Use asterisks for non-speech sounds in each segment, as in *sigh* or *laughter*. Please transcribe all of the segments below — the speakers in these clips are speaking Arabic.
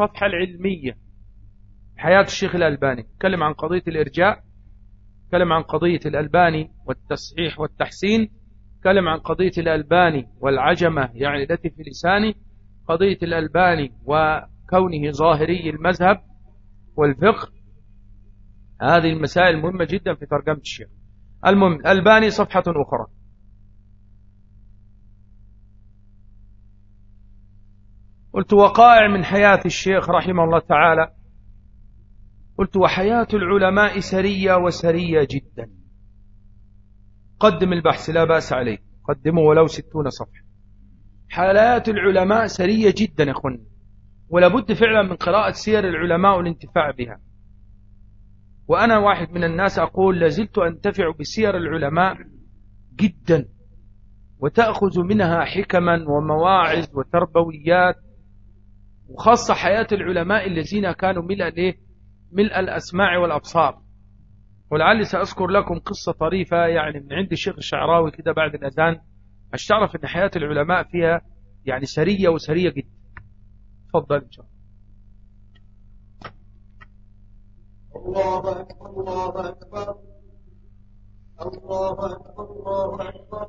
الصفحة العلمية. حياة الشيخ الألباني. تكلم عن قضية الإرجاء تكلم عن قضية الألباني والتصحيح والتحسين تكلم عن قضية الألباني والعجمة يعني التي في لسانه قضية الألباني وكونه ظاهري المذهب والفقه. هذه المسائل مهمة جدا في ترجمة الشيخ. المهم الألباني صفحة أخرى. قلت وقائع من حياة الشيخ رحمه الله تعالى. قلت وحياة العلماء سرية وسرية جدا. قدم البحث لا بأس عليه قدمه ولو ستون صفحة. حالات العلماء سرية جدا يا أخوان. ولابد فعلا من قراءة سير العلماء والانتفاع بها. وأنا واحد من الناس أقول لازلت أنتفع بسير العلماء جدا. وتأخذ منها حكما ومواعظ وتربويات وخاصة حياة العلماء الذين كانوا ملء الايه ملء الأسماع والأبصار. ولعلي سأذكر لكم قصة طريفة يعني من عند الشيخ الشعراوي كده بعد الأذان عشان تعرف أن حياة العلماء فيها يعني سرية وسرية جدا. تفضل إن شاء الله. الله أكبر الله أكبر. الله أكبر الله أكبر.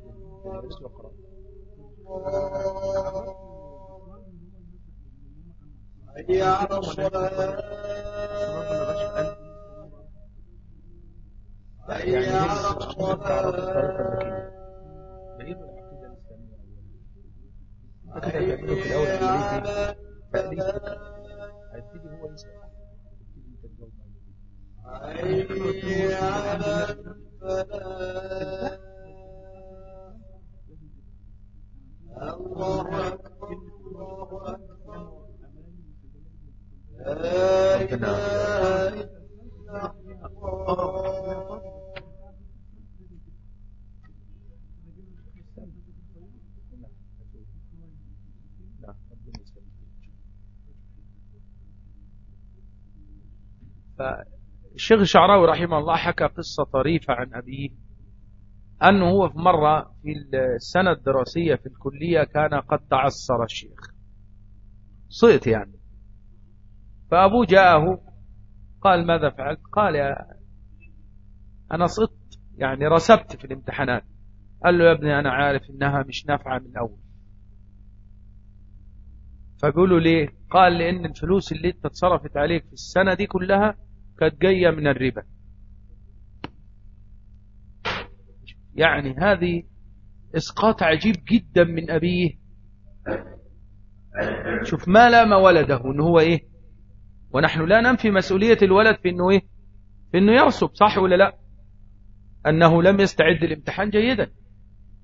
على الصلاة. حي على الصلاة. هيبتدي هو يسأل. حي على الله أكبر لا إله إلا الله فالشيخ الشعراوي رحمه الله حكى قصة طريفة عن أبيه. أنه هو في مرة في السنة الدراسية في الكلية كان قد تعصر الشيخ. صيت يعني. فأبوه جاءه قال ماذا فعلت؟ قال يا أنا صدت يعني رسبت في الامتحانات. قال له يا ابني أنا عارف إنها مش نافعة من الأول. فبيقولوا ليه قال لأن الفلوس اللي اتصرفت عليك في السنة دي كلها كانت جاية من الربا. يعني هذه إسقاط عجيب جدا من أبيه. شوف ما لام ولده إنه هو إيه؟ ونحن لا ننفي مسؤولية الولد في إنه إيه؟ في إنه يرسب صح ولا لا؟ أنه لم يستعد الامتحان جيدا.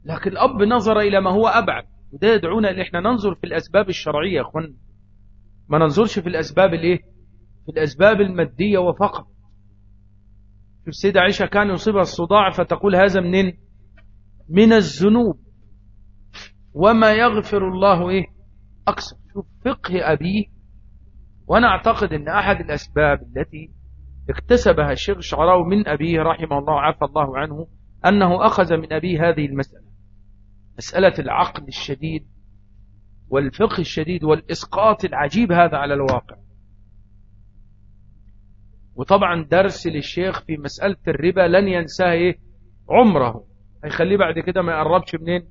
لكن الأب نظر إلى ما هو أبعد وده يدعونا إن إحنا ننظر في الأسباب الشرعية يا أخوان. ما ننظرش في الأسباب الإيه؟ في الأسباب المادية وفقط. السيدة عائشة كان يصيبها الصداع فتقول هذا منين؟ من الذنوب. وما يغفر الله إيه؟ أكثر شوف فقه أبيه وأنا أعتقد أن أحد الأسباب التي اكتسبها الشيخ الشعراوي من أبيه رحمه الله وعفى الله عنه أنه أخذ من أبيه هذه المسألة. مسألة العقل الشديد والفقه الشديد والإسقاط العجيب هذا على الواقع. وطبعا درس للشيخ في مسألة الربا لن ينساه إيه؟ عمره. هيخليه بعد كده ما يقربش منين؟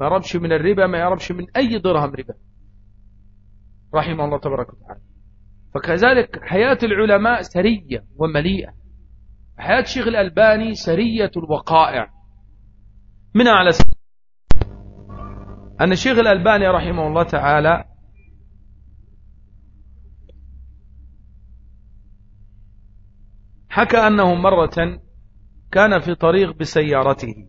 ما يقربش من الربا ما يقربش من أي درهم ربا. رحمه الله تبارك وتعالى. فكذلك حياة العلماء سرية ومليئة. حياة الشيخ الألباني سرية الوقائع. من على أن الشيخ الألباني رحمه الله تعالى حكى أنه مرة كان في طريق بسيارته.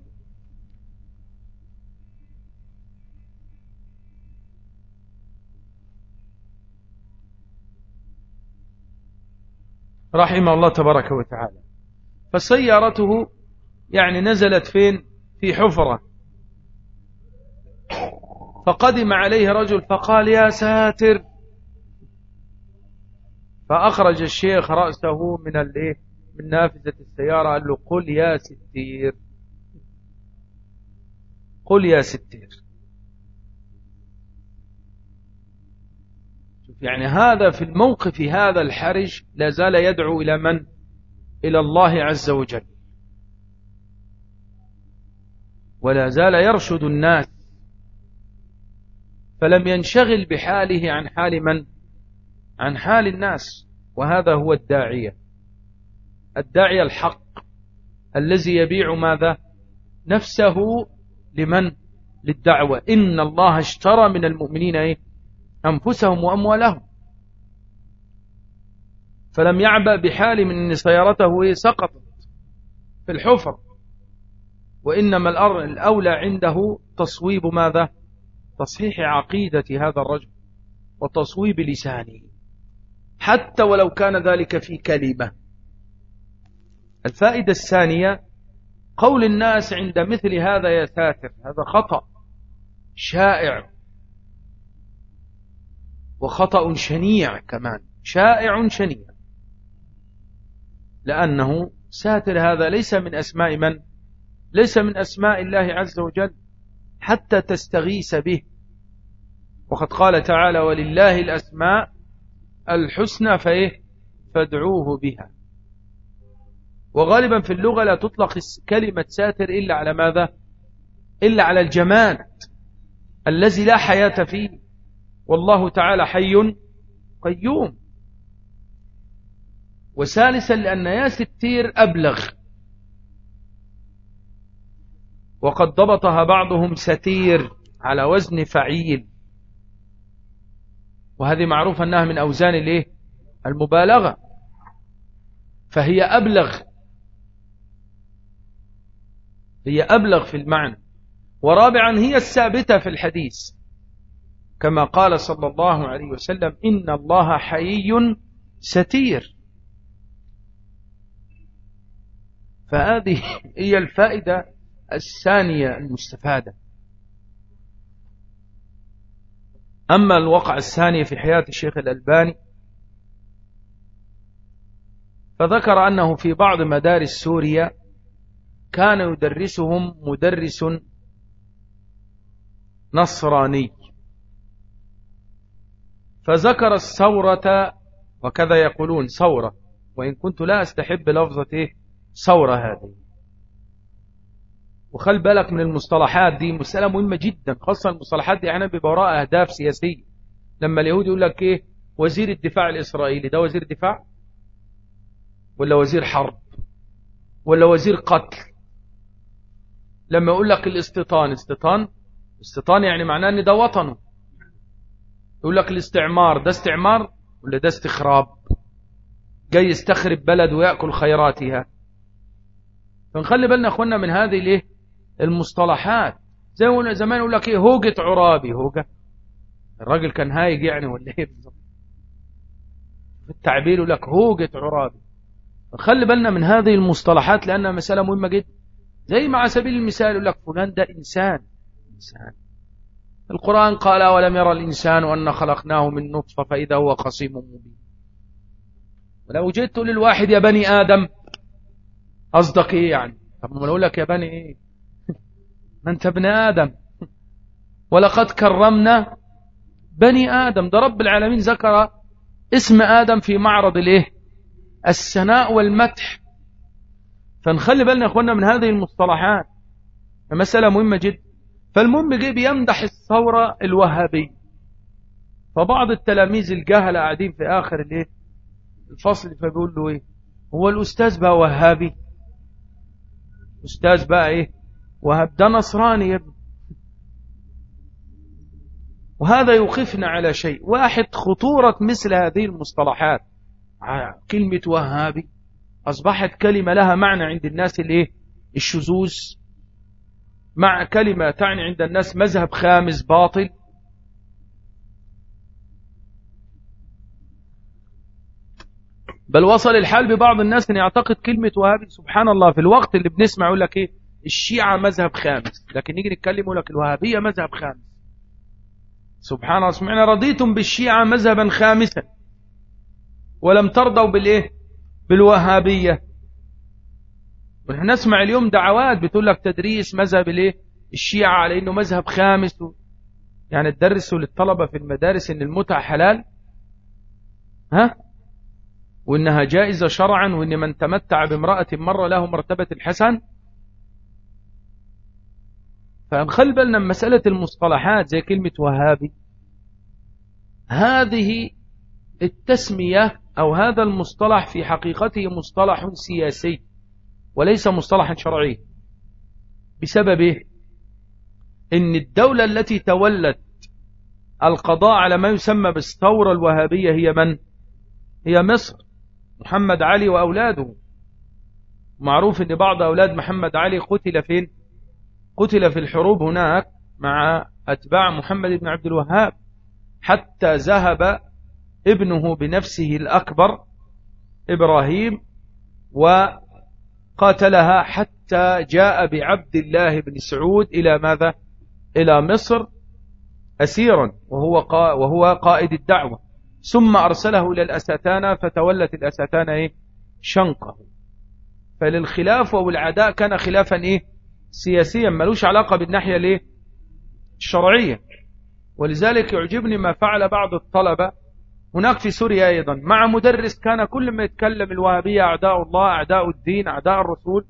رحمه الله تبارك وتعالى. فسيارته يعني نزلت فين؟ في حفرة. فقدم عليه رجل فقال يا ساتر. فأخرج الشيخ رأسه من الايه من نافذة السيارة قال له قل يا ستير. قل يا ستير. شوف يعني هذا في الموقف هذا الحرج لا زال يدعو إلى من؟ إلى الله عز وجل. ولا زال يرشد الناس. فلم ينشغل بحاله عن حال من؟ عن حال الناس. وهذا هو الداعية. الداعية الحق الذي يبيع ماذا؟ نفسه لمن؟ للدعوة. إن الله اشترى من المؤمنين إيه؟ أنفسهم وأموالهم. فلم يعبأ بحال من أن سيارته إيه؟ سقطت في الحفر. وإنما الأولى عنده تصويب ماذا؟ تصحيح عقيدة هذا الرجل وتصويب لسانه. حتى ولو كان ذلك في كلمة. الفائدة الثانية قول الناس عند مثل هذا يا ساتر هذا خطأ شائع. وخطأ شنيع كمان شائع شنيع. لأنه ساتر هذا ليس من أسماء من؟ ليس من أسماء الله عز وجل حتى تستغيث به. وقد قال تعالى ولله الأسماء الحسنى فإيه؟ فادعوه بها. وغالبا في اللغة لا تطلق كلمة ساتر إلا على ماذا؟ إلا على الجماد الذي لا حياة فيه. والله تعالى حي قيوم. وثالثا لأن يا ستير أبلغ. وقد ضبطها بعضهم ستير على وزن فعيل. وهذه معروفة أنها من أوزان الإيه؟ المبالغة. فهي أبلغ. هي أبلغ في المعنى. ورابعا هي الثابتة في الحديث. كما قال صلى الله عليه وسلم إن الله حيي ستير. فهذه هي الفائدة الثانية المستفادة. أما الوقع الثاني في حياة الشيخ الألباني فذكر أنه في بعض مدارس سوريا كان يدرسهم مدرس نصراني. فذكر الثورة وكذا يقولون ثورة. وإن كنت لا أستحب لفظة إيه؟ ثورة هذه. وخل بالك من المصطلحات دي مسألة مهمة جدا خاصة المصطلحات دي. أحيانا بيبقى وراء أهداف سياسية. لما اليهود يقول لك إيه؟ وزير الدفاع الإسرائيلي ده وزير دفاع؟ ولا وزير حرب؟ ولا وزير قتل؟ لما يقول لك الاستيطان استيطان استيطان يعني معناه إن ده وطنه. يقول لك الاستعمار ده استعمار ولا ده استخراب؟ جاي يستخرب بلد ويأكل خيراتها. فنخلي بالنا أخوانا من هذه الإيه؟ المصطلحات. زي ما زمان يقول لك إيه؟ هوجة عرابي هوجة. الراجل كان هايج يعني ولا إيه بالظبط التعبير يقول لك هوجة عرابي. خلي بالنا من هذه المصطلحات لأنها مسألة مهمة جدا. زي ما على سبيل المثال يقول لك فلان ده إنسان. إنسان. القرآن قال ولم يرى الإنسان أن خلقناه من نطفة فإذا هو خصيم مبين. ولو جئت للواحد يا بني آدم قصدك إيه يعني؟ طب ما أقول لك يا بني إيه؟ *laughs* ما أنت ابن آدم. *laughs* ولقد كرمنا بني آدم. ده رب العالمين ذكر اسم آدم في معرض الإيه؟ السناء والمدح. فنخلي بالنا يا اخوانا من هذه المصطلحات. مسألة مهمة جدا. فالمهم جه بيمدح الثورة الوهابية. فبعض التلاميذ الجهلة قاعدين في آخر الايه الفصل فبيقول له إيه؟ هو الأستاذ بقى وهابي. أستاذ بقى إيه؟ وهاب. ده نصراني يا ابني. وهذا يوقفنا على شيء. واحد خطورة مثل هذه المصطلحات. كلمة وهابي. أصبحت كلمة لها معنى عند الناس الايه الشذوذ. مع كلمة تعني عند الناس مذهب خامس باطل. بل وصل الحال ببعض الناس إن يعتقد كلمة وهابي سبحان الله في الوقت اللي بنسمع يقول لك إيه؟ الشيعة مذهب خامس. لكن نيجي نتكلم يقول لك الوهابية مذهب خامس. سبحان الله. سمعنا رضيتم بالشيعة مذهبا خامسا. ولم ترضوا بالإيه؟ بالوهابية. ونحن نسمع اليوم دعوات بتقول لك تدريس مذهب الايه الشيعة على انه مذهب خامس. يعني تدرسوا للطلبة في المدارس إن المتع حلال. ها؟ وإنها جائزة شرعا وإن من تمتع بامرأة مرة له مرتبة الحسن. فنخل بالنا مسألة المصطلحات زي كلمة وهابي. هذه التسمية أو هذا المصطلح في حقيقته مصطلح سياسي وليس مصطلحا شرعي بسببه إن الدولة التي تولت القضاء على ما يسمى بالثورة الوهابية هي من؟ هي مصر محمد علي وأولاده معروف أن بعض أولاد محمد علي قتل فين؟ قتل في الحروب هناك مع أتباع محمد بن عبد الوهاب حتى ذهب ابنه بنفسه الأكبر إبراهيم وقاتلها حتى جاء بعبد الله بن سعود إلى ماذا؟ إلى مصر أسيرا وهو, وهو قائد الدعوة. ثم أرسله إلى الأستانة فتولت الأستانة إيه؟ شنقه. فللخلاف والعداء كان خلافا إيه؟ سياسيا ملوش علاقة بالناحية الشرعية. ولذلك يعجبني ما فعل بعض الطلبة هناك في سوريا أيضا. مع مدرس كان كل ما يتكلم الوهابية أعداء الله أعداء الدين أعداء الرسول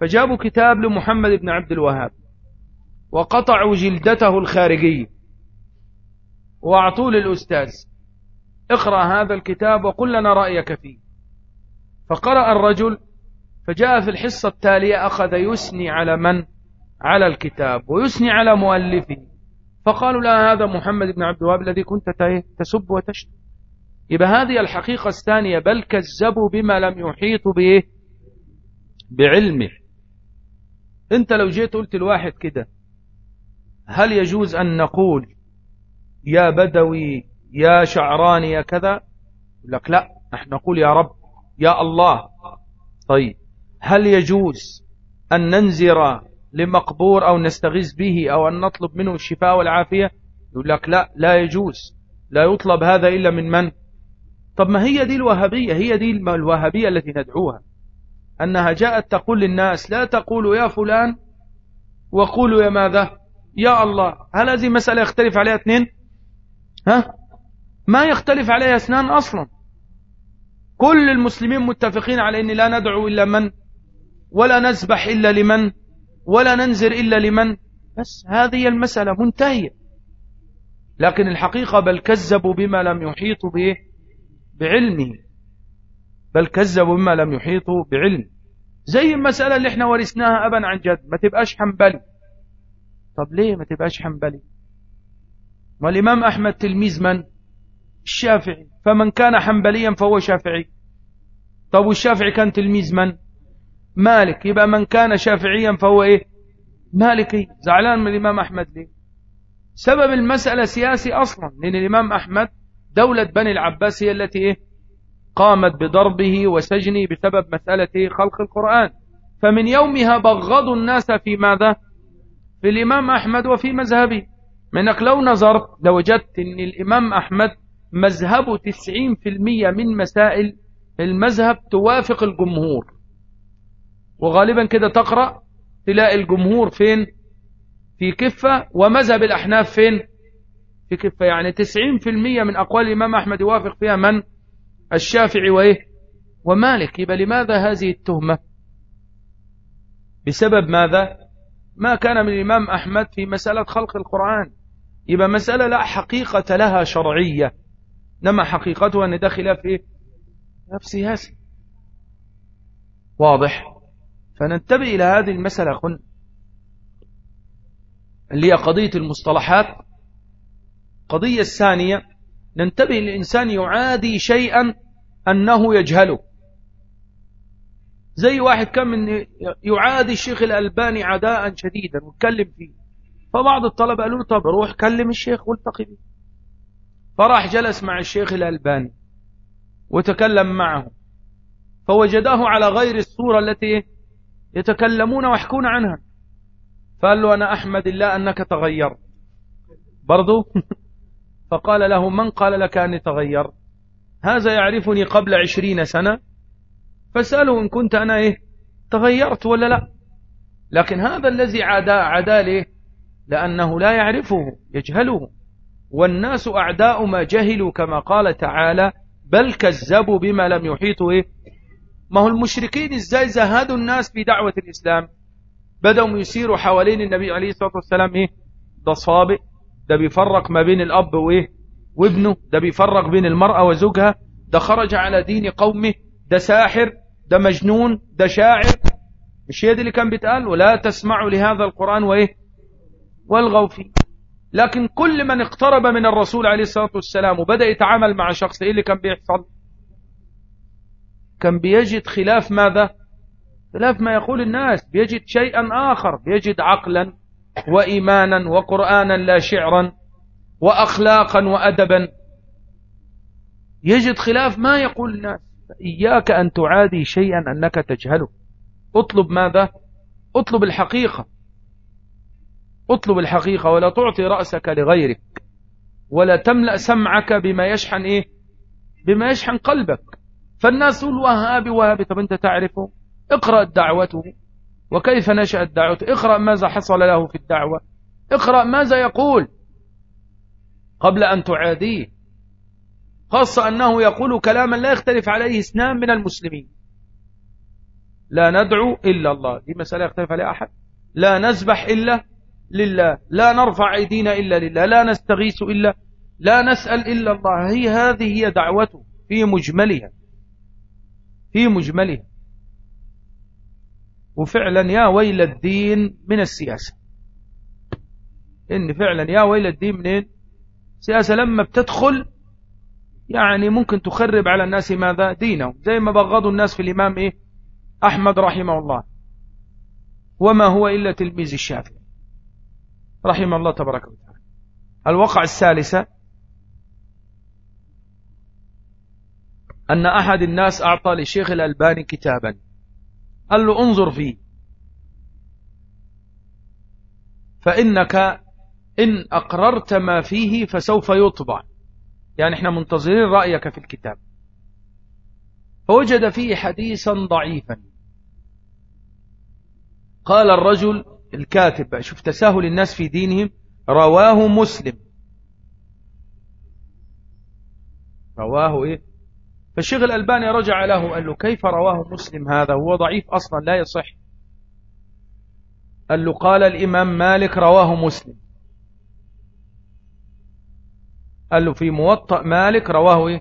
فجابوا كتاب لمحمد بن عبد الوهاب وقطعوا جلدته الخارجية وأعطوه للأستاذ. اقرأ هذا الكتاب وقل لنا رأيك فيه. فقرأ الرجل فجاء في الحصة التالية أخذ يسني على من؟ على الكتاب ويسني على مؤلفه. فقالوا لا هذا محمد بن عبد الوهاب الذي كنت تسب وتشتم. يبقى هذه الحقيقة الثانية بل كذبوا بما لم يحيطوا به بعلمه. انت لو جيت قلت الواحد كده هل يجوز أن نقول يا بدوي يا شعراني يا كذا؟ لك لا نحن نقول يا رب يا الله. طيب هل يجوز أن ننزر لمقبور أو نستغيث به أو أن نطلب منه الشفاء والعافية؟ يقول لك لا لا يجوز. لا يطلب هذا إلا من من؟ طب ما هي دي الوهابية؟ هي دي الوهابية التي ندعوها. أنها جاءت تقول للناس لا تقولوا يا فلان وقولوا يا ماذا؟ يا الله. هل هذه مسألة يختلف عليها اثنين؟ ها؟ ما يختلف عليها اثنان أصلا. كل المسلمين متفقين على أن لا ندعو إلا من ولا نسبح إلا لمن ولا ننزر إلا لمن. بس هذه المسألة منتهية. لكن الحقيقة بل كذبوا بما لم يحيطوا به بعلمه بل كذبوا بما لم يحيطوا بعلم. زي المسألة اللي إحنا ورثناها أبا عن جد ما تبقاش حنبلي. طب ليه ما تبقاش حنبلي؟ والإمام أحمد تلميذ من؟ الشافعي. فمن كان حنبليا فهو شافعي. طب والشافعي كان تلميذ من؟ مالك. يبقى من كان شافعيا فهو إيه؟ مالكي. زعلان من الإمام أحمد ليه؟ سبب المسألة سياسي أصلا لأن الإمام أحمد دولة بني العباس هي التي إيه؟ قامت بضربه وسجنه بسبب مسألة؟ خلق القرآن. فمن يومها بغضوا الناس في ماذا؟ في الإمام أحمد وفي مذهبه. منك لو نظرت لوجدت أن الإمام أحمد مذهبه 90% من مسائل المذهب توافق الجمهور. وغالبا كده تقرأ تلاقي الجمهور فين؟ في كفة. ومذهب الأحناف فين؟ في كفة يعني 90% من أقوال الإمام أحمد يوافق فيها من؟ الشافعي وإيه؟ ومالك. يبقى لماذا هذه التهمة؟ بسبب ماذا؟ ما كان من الإمام أحمد في مسألة خلق القرآن. يبقى مسألة لا حقيقة لها شرعية. نما حقيقتها أن ده خلاف إيه سياسي. واضح؟ فننتبه إلى هذه المسألة. اللي هي قضية المصطلحات. قضية الثانية ننتبه الإنسان يعادي شيئا أنه يجهله. زي واحد كان من يعادي الشيخ الألباني عداء شديدا واتكلم فيه. فبعض الطلبة قالوا له طب روح كلم الشيخ والتقي به فراح جلس مع الشيخ الألباني وتكلم معه. فوجداه على غير الصورة التي يتكلمون ويحكون عنها. فقال له أنا أحمد الله أنك تغيرت. برضو *laughs* فقال له من قال لك أني تغيرت هذا يعرفني قبل عشرين سنة. فاسأله إن كنت أنا إيه تغيرت ولا لا؟ لكن هذا الذي عدا عدا ليه؟ لأنه لا يعرفه يجهله. والناس أعداء ما جهلوا كما قال تعالى بل كذبوا بما لم يحيطوا إيه؟ ما هو المشركين إزاي زهدوا الناس في دعوة الإسلام؟ بدأوا يسيروا حوالين النبي عليه الصلاة والسلام إيه؟ ده صابئ ده بيفرق ما بين الأب وإيه؟ وابنه ده بيفرق بين المرأة وزوجها. ده خرج على دين قومه ده ساحر ده مجنون ده شاعر. مش هي دي اللي كان بيتقال؟ ولا تسمعوا لهذا القرآن وإيه؟ والغوا فيه. لكن كل من اقترب من الرسول عليه الصلاة والسلام وبدأ يتعامل مع شخص إيه اللي كان بيحصل؟ كان بيجد خلاف ماذا؟ خلاف ما يقول الناس. بيجد شيئا آخر. بيجد عقلا. وإيمانا وقرآنا لا شعرا وأخلاقا وأدبا. يجد خلاف ما يقول الناس. إياك أن تعادي شيئا أنك تجهله. اطلب ماذا؟ اطلب الحقيقة. اطلب الحقيقة ولا تعطي رأسك لغيرك. ولا تملأ سمعك بما يشحن إيه؟ بما يشحن قلبك. فالناس تقول وهابي وهابي. طب أنت تعرفه؟ اقرأ دعوته وكيف نشأت دعوته اقرأ ماذا حصل له في الدعوة. اقرأ ماذا يقول قبل أن تعاديه. خاصة أنه يقول كلاما لا يختلف عليه اثنان من المسلمين. لا ندعو إلا الله. دي مسألة يختلف عليها أحد. لا نسبح إلا لله. لا نرفع أيدينا إلا لله. لا نستغيث إلا لا نسأل إلا الله. هي هذه هي دعوته في مجملها. في مجملها. وفعلا يا ويل الدين من السياسة. إن فعلا يا ويل الدين منين سياسة. لما بتدخل يعني ممكن تخرب على الناس ماذا؟ دينهم. زي ما بغضوا الناس في الإمام إيه؟ أحمد رحمه الله. وما هو إلا تلميذ الشافعي. رحمه الله تبارك وتعالى. الوقع الثالثة أن أحد الناس أعطى للشيخ الألباني كتابا. قال له انظر فيه. فإنك إن أقررت ما فيه فسوف يطبع. يعني إحنا منتظرين رأيك في الكتاب. فوجد فيه حديثا ضعيفا. قال الرجل الكاتب شوف تساهل الناس في دينهم رواه مسلم. رواه إيه؟ فالشيخ الألباني رجع له قال له كيف رواه مسلم هذا؟ هو ضعيف أصلا لا يصح. قال له قال الإمام مالك رواه مسلم. قال له في موطأ مالك رواه إيه؟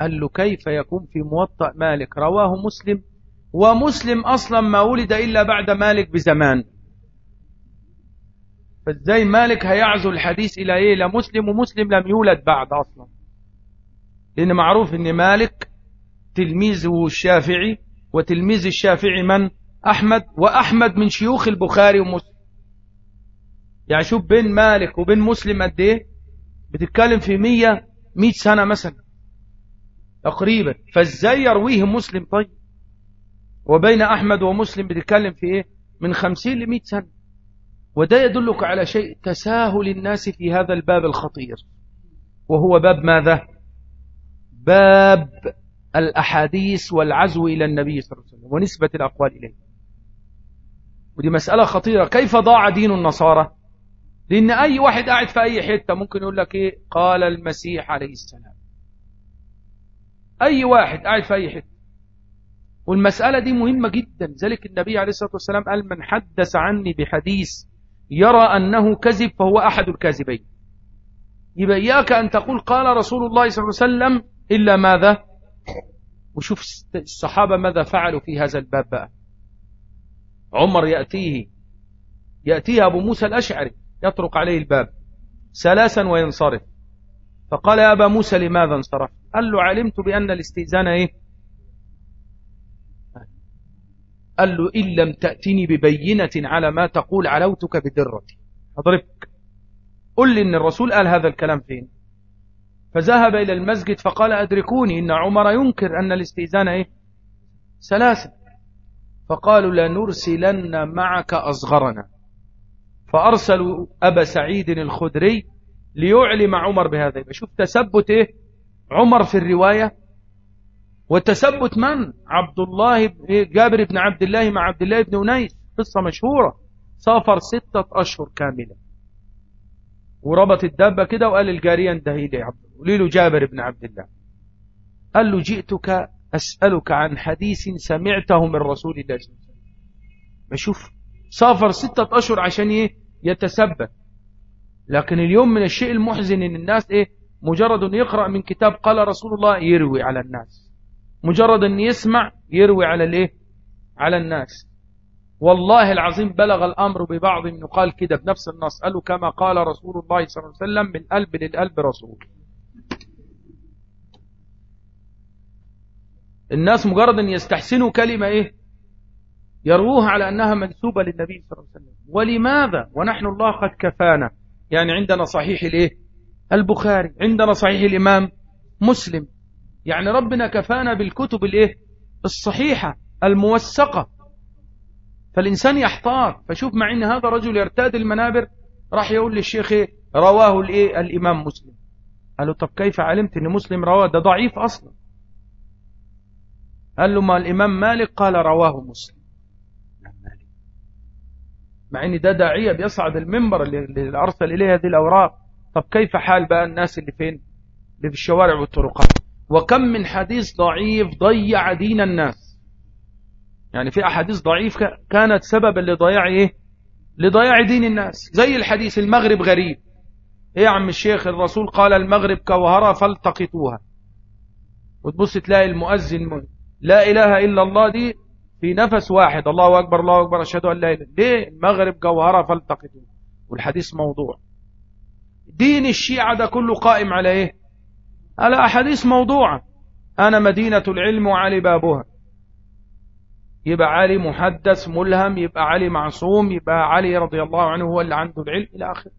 قال له كيف يكون في موطأ مالك؟ رواه مسلم. ومسلم أصلا ما ولد إلا بعد مالك بزمان. فإزاي مالك هيعزو الحديث إلى إيه؟ لمسلم ومسلم لم يولد بعد أصلا. لأن معروف أن مالك تلميذه الشافعي وتلميذ الشافعي من؟ أحمد وأحمد من شيوخ البخاري ومسلم. يعني شوف بين مالك وبين مسلم قد إيه؟ بتتكلم في مية مية سنة مثلا. تقريبا. فإزاي يرويه مسلم؟ طيب. وبين أحمد ومسلم بتتكلم في إيه؟ من خمسين لمئة سنة. وده يدلك على شيء تساهل الناس في هذا الباب الخطير. وهو باب ماذا؟ باب الأحاديث والعزو إلى النبي صلى الله عليه وسلم ونسبة الأقوال إليه. ودي مسألة خطيرة. كيف ضاع دين النصارى؟ لأن أي واحد قاعد في أي حتة ممكن يقول لك إيه؟ قال المسيح عليه السلام. أي واحد قاعد في أي حتة. والمسألة دي مهمة جدا. ذلك النبي عليه الصلاة والسلام قال من حدث عني بحديث يرى أنه كذب فهو أحد الكاذبين. يبقى إياك أن تقول قال رسول الله صلى الله عليه وسلم إلا ماذا؟ وشوف الصحابة ماذا فعلوا في هذا الباب بقى. عمر يأتيه يأتيه أبو موسى الأشعري يطرق عليه الباب ثلاثا وينصرف. فقال يا أبا موسى لماذا انصرف قال له علمت بأن الاستئذان إيه؟ قال له إن لم تأتني ببينة على ما تقول علوتك بدرتي. أضربك. قل لي إن الرسول قال هذا الكلام فين؟ فذهب إلى المسجد فقال أدركوني إن عمر ينكر أن الاستئذان إيه؟ سلاسل. فقالوا لنرسلن معك أصغرنا. فأرسلوا أبا سعيد الخدري ليعلم عمر بهذا. شوف تثبت إيه؟ عمر في الرواية. وتثبت من؟ عبد الله جابر بن عبد الله مع عبد الله بن أنيس. قصة مشهورة. سافر ستة أشهر كاملة. وربط الدابة كده وقال الجارية انتهي لي عبد قولي له جابر بن عبد الله قال له جئتك أسألك عن حديث سمعته من رسول الله صلى الله عليه وسلم. بشوف سافر ستة أشهر عشان إيه؟ يتثبت لكن اليوم من الشيء المحزن إن الناس إيه؟ مجرد إن يقرأ من كتاب قال رسول الله يروي على الناس. مجرد إن يسمع يروي على الإيه؟ على الناس. والله العظيم بلغ الأمر ببعض من يقال كده بنفس النص. قالوا كما قال رسول الله صلى الله عليه وسلم من قلب للقلب رسول. الناس مجرد أن يستحسنوا كلمة إيه؟ يروها على أنها منسوبة للنبي صلى الله عليه وسلم. ولماذا؟ ونحن الله قد كفانا. يعني عندنا صحيح الإيه؟ البخاري عندنا صحيح الإمام مسلم. يعني ربنا كفانا بالكتب الإيه؟ الصحيحة الموثقة. فالإنسان يحتار. فشوف مع إن هذا رجل يرتاد المنابر راح يقول للشيخ إيه؟ رواه الإيه؟ الإمام مسلم. قال له طب كيف علمت إن مسلم رواه؟ ده ضعيف أصلا. قال له ما الإمام مالك؟ قال رواه مسلم. مع ان ده داعية بيصعد المنبر اللي أرسل إليه هذه الأوراق. طب كيف حال بقى الناس اللي فين؟ اللي في الشوارع والطرقات؟ وكم من حديث ضعيف ضيع دين الناس. يعني في أحاديث ضعيف كانت سببا لضياع إيه؟ لضياع دين الناس. زي الحديث المغرب غريب. إيه يا عم الشيخ الرسول قال المغرب كوهرة فالتقطوها. وتبص تلاقي المؤذن لا إله إلا الله دي في نفس واحد. الله أكبر الله أكبر. أشهد أن لا إله ليه؟ المغرب جوهرة فالتقطوا والحديث موضوع. دين الشيعة ده كله قائم على إيه؟ على أحاديث موضوعة. أنا مدينة العلم وعلي بابها. يبقى علي محدث ملهم يبقى علي معصوم يبقى علي رضي الله عنه هو اللي عنده العلم إلى آخره.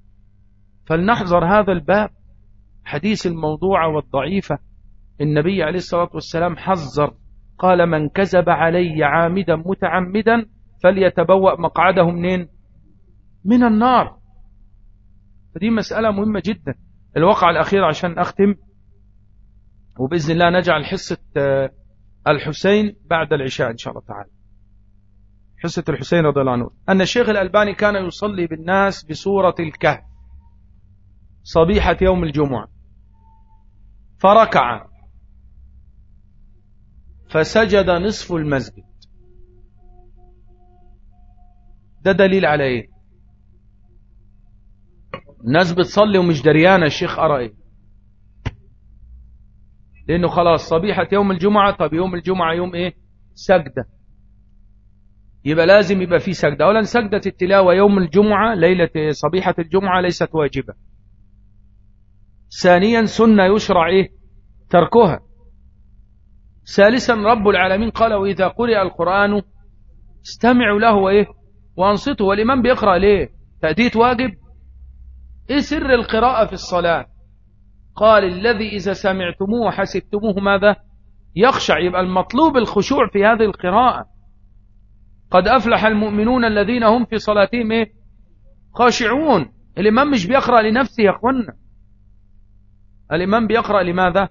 فلنحذر هذا الباب. حديث الموضوعة والضعيفة. النبي عليه الصلاة والسلام حذر قال من كذب علي عامدا متعمدا فليتبوأ مقعده منين من النار. فدي مسألة مهمة جدا. الواقع الأخير عشان أختم. وبإذن الله نجعل حصة الحسين بعد العشاء إن شاء الله تعالى. حصة الحسين رضي الله عنه. أن الشيخ الألباني كان يصلي بالناس بسورة الكهف. صبيحة يوم الجمعة. فركع. فسجد نصف المسجد. ده دليل على إيه؟ الناس بتصلي ومش دريانة الشيخ قرأ إيه؟ لأنه خلاص صبيحة يوم الجمعة طب يوم الجمعة يوم إيه؟ سجدة. يبقى لازم يبقى في سجدة. اولا سجدة التلاوة يوم الجمعة ليلة صبيحة الجمعة ليست واجبة. ثانيا سنة يشرع إيه؟ تركها. ثالثا رب العالمين قال وإذا قرئ القرآن استمعوا له وإيه؟ وأنصتوا والإمام بيقرأ ليه؟ تأدية واجب؟ إيه سر القراءة في الصلاة؟ قال الذي إذا سمعتموه حسبتموه ماذا؟ يخشع. يبقى المطلوب الخشوع في هذه القراءة. قد أفلح المؤمنون الذين هم في صلاتهم إيه؟ خاشعون. الإمام مش بيقرأ لنفسه يا أخوانا. الإمام بيقرأ لماذا؟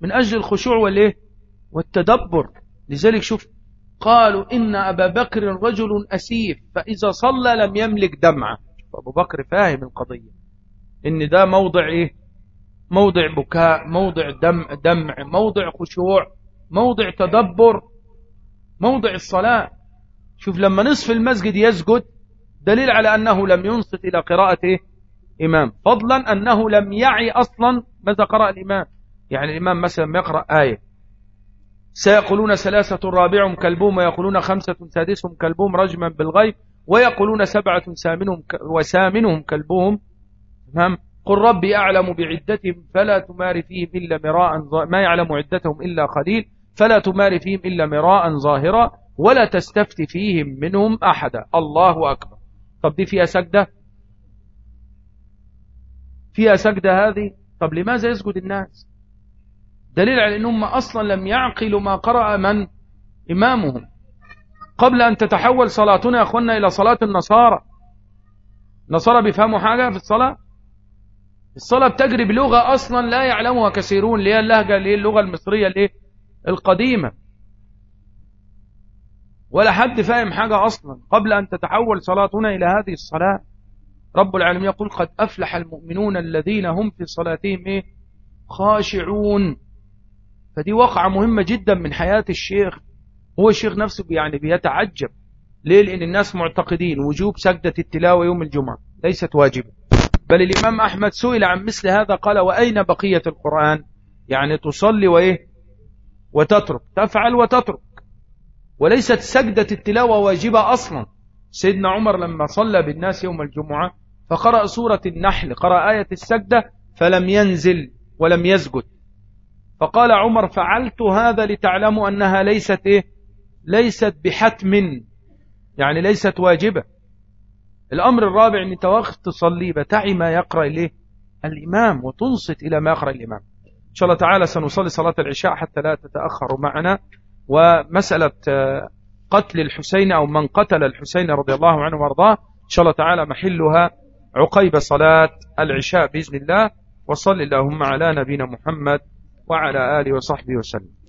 من أجل الخشوع والإيه؟ والتدبر. لذلك شوف قالوا إن أبا بكر رجل أسيف فإذا صلى لم يملك دمعة. أبو بكر فاهم القضية. إن ده موضع إيه؟ موضع بكاء موضع دم دمع موضع خشوع موضع تدبر موضع الصلاة. شوف لما نصف المسجد يسجد دليل على أنه لم ينصت إلى قراءة إيه؟ إمام. فضلا أنه لم يعي أصلا. ماذا قرأ الإمام؟ يعني الإمام مثلا يقرأ آية. سيقولون ثلاثة رابعهم كلبهم ويقولون خمسة سادسهم كلبهم رجما بالغيب ويقولون سبعة سامنهم وسامنهم كلبهم تمام؟ قل ربي أعلم بعدتهم فلا تمار فيهم إلا مراء ما يعلم عدتهم إلا قليل فلا تمار فيهم إلا مراء ظاهرا ولا تستفت فيهم منهم أحدا. الله أكبر. طب دي فيها سجدة؟ فيها سجدة هذه؟ طب لماذا يسجد الناس؟ دليل على أنهم أصلا لم يعقلوا ما قرأ من؟ إمامهم. قبل أن تتحول صلاتنا يا أخوانا إلى صلاة النصارى. النصارى بيفهموا حاجة في الصلاة؟ الصلاة بتجري بلغة أصلا لا يعلمها كثيرون اللي هي اللهجة اللي هي اللغة المصرية اللي القديمة. ولا حد فاهم حاجة أصلا. قبل أن تتحول صلاتنا إلى هذه الصلاة رب العالمين يقول قد أفلح المؤمنون الذين هم في صلاتهم إيه؟ خاشعون. فدي وقعة مهمة جدا من حياة الشيخ. هو الشيخ نفسه يعني بيتعجب. ليه؟ لأن الناس معتقدين وجوب سجدة التلاوة يوم الجمعة ليست واجبة. بل الإمام أحمد سئل عن مثل هذا قال وأين بقية القرآن؟ يعني تصلي وإيه؟ وتترك. تفعل وتترك. وليست سجدة التلاوة واجبة أصلا. سيدنا عمر لما صلى بالناس يوم الجمعة فقرأ سورة النحل قرأ آية السجدة فلم ينزل ولم يسجد. فقال عمر فعلت هذا لتعلموا أنها ليست إيه؟ ليست بحتم. يعني ليست واجبة. الأمر الرابع أن توقف تصلي بتعي ما يقرأ إليه الإمام وتنصت إلى ما يقرأ الإمام. إن شاء الله تعالى سنصلي صلاة العشاء حتى لا تتأخر معنا. ومسألة آه، قتل الحسين أو من قتل الحسين رضي الله عنه وأرضاه إن شاء الله تعالى محلها عقيب صلاة العشاء بإذن الله. وصل اللهم على نبينا محمد وعلى آله وصحبه وسلم.